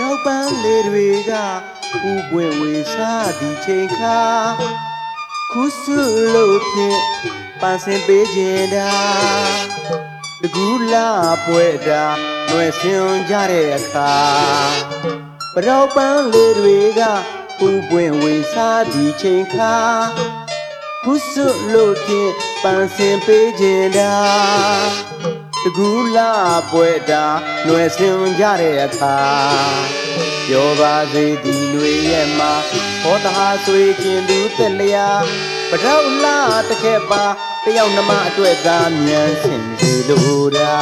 ရောက်ပန်းလေတွေကဥပွင့်ဝေစားဒီချိန်ခါခုစုလို့ဖြင့်ပန်းစင်ပေးခြင်းတာတကူလာပွဲတာຫນွယ်စင်ကြတဲ့အခါပရောက်ပန်းလေတွေကဥပွင့်ဝေစားဒီချိန်ခါခုစုလို့ဖြင့်ပန်းစင်ပေးခြင်းတာတ ကူလာပွဲတာနှွယ်ဆင်ကြတဲ့အခါပြောပါစေဒီလွေရဲ့မှာဟောတဟာဆွေကျင်သူသက်လျာပထောက်လာတခဲ့ပါတယောက်နှမအတွက်သာမြန်ဆင်စီလိုတာ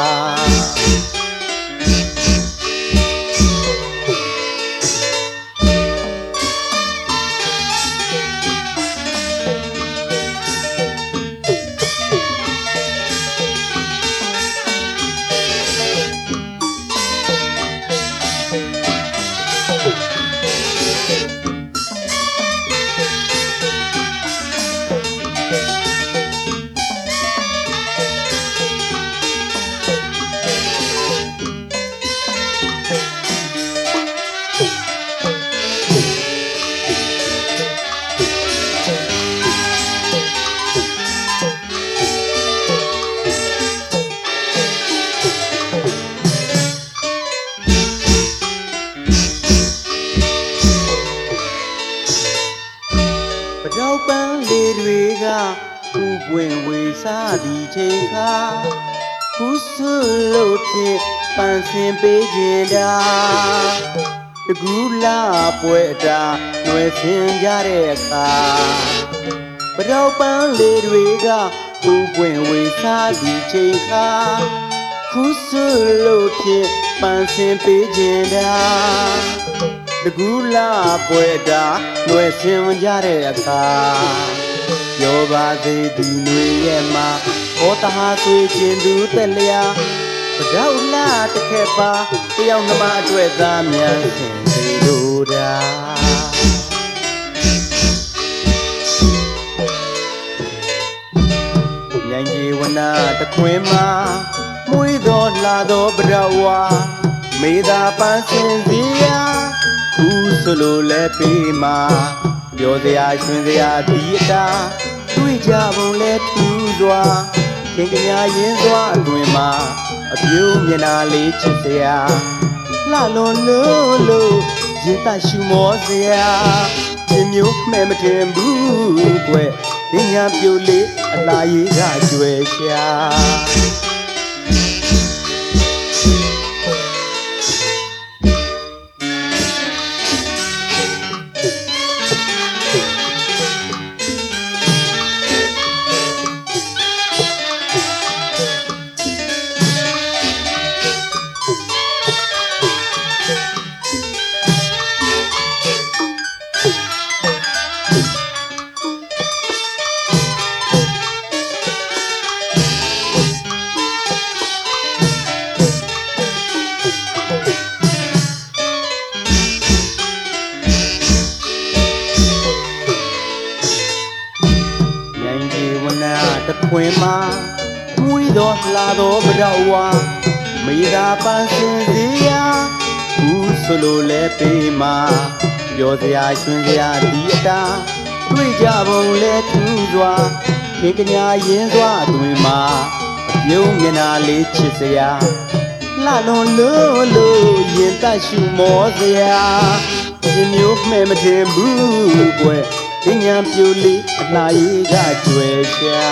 ပထောက်ပန်းလေတွေကဥပွင့်ဝေစားဒီချိန်ခါခုဆွလို့ဖြင့်ပန်းစင်ပေးခြင်းတာတကူလာပွဲတာຫນွယ်စင်ကြတဲ့အခါပထောက်ပန်းလေတွေကဥပွင့်ဝေစားဒီချိန်ခါခုဆွလို့ဖြင့်ပန်းစင်ပေးခြင်းတာ တကူလာပွဲတာလွယ်စင်ကြတဲ့အခါပြောပါသေးသူတွေရဲ့မှာဩတဟာသွေးခြင်းသူသက်လျာပဒေါလာတခဲပါတယောက်နှမအတွက်သားမြန်စင်စီလိုတာဉာဏ်ကြီးဝနာတခွင်မှာမွေးတော်လာတော်ပဒေါဝါမေသာပန်းစင်စီယာ ခုဆိုလိုလဲပေးမှာပြောစရာရှင်စရာဒီအတာတွေ့ကြပုံလဲထူးစွာခင်ကညာရင်စွာအတွင်မှာအပြိုးမျက်နာလေးချစ်စရာလှလွန်လို့လို့ရင်တရှူမောစရာဒီမျိုးမှဲမတင်ဘူးကွယ်ဒီညာပြိုလေးအလားကြီးကကျွယ်ရှာ ခွင်မှာမွေးတော်လာတော်မတော်ဝါမေသာပန်းစင်စီယာဘူးဆိုလိုလဲပေးမှာပြောစရာရှင်စရာဒီအတာတွေ့ကြပုံလဲထူးစွာခေကညာရင်စွာအတွင်မှာအပြုံးမျက်နာလေးချစ်စရာလှလွန်လို့လို့ရင်တရှူမောစရာဒီမျိုးမှဲမတင်ဘူးကွယ် ပညာပြိုလေးအနာရီကကျွယ်ရှာ